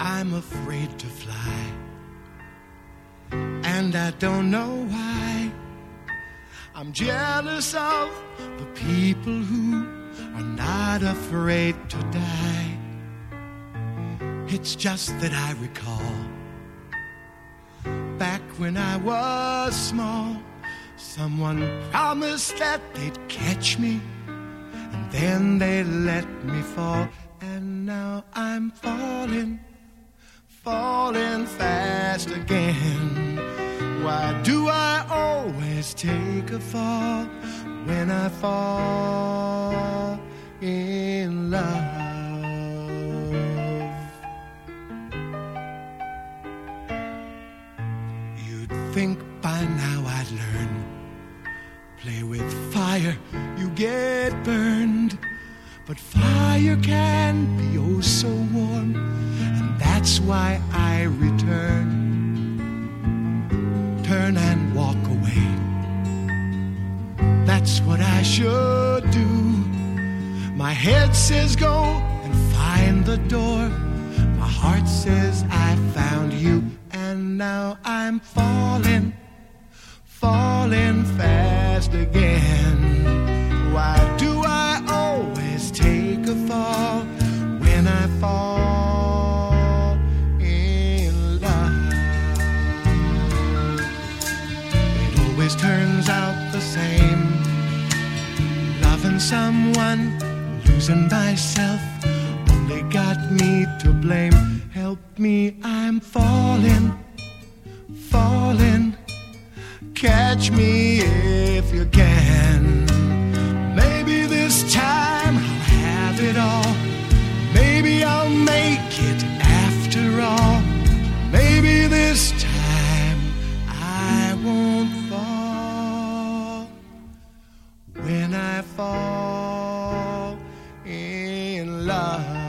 I'm afraid to fly. And I don't know why. I'm jealous of the people who are not afraid to die. It's just that I recall back when I was small, someone promised that they'd catch me, and then they let me fall. And now I'm falling, falling fast again. Why do I always take a fall when I fall in love? You'd think by now I'd learn. Play with fire, you get burned. But fire can be oh so warm, that's why I return. Turn and walk away. That's what I should do. My head says go and find the door. My heart says I found you, and now I'm falling, turns out the same. Loving someone, losing myself, only got me to blame. Help me, I'm falling, falling. Catch me Love.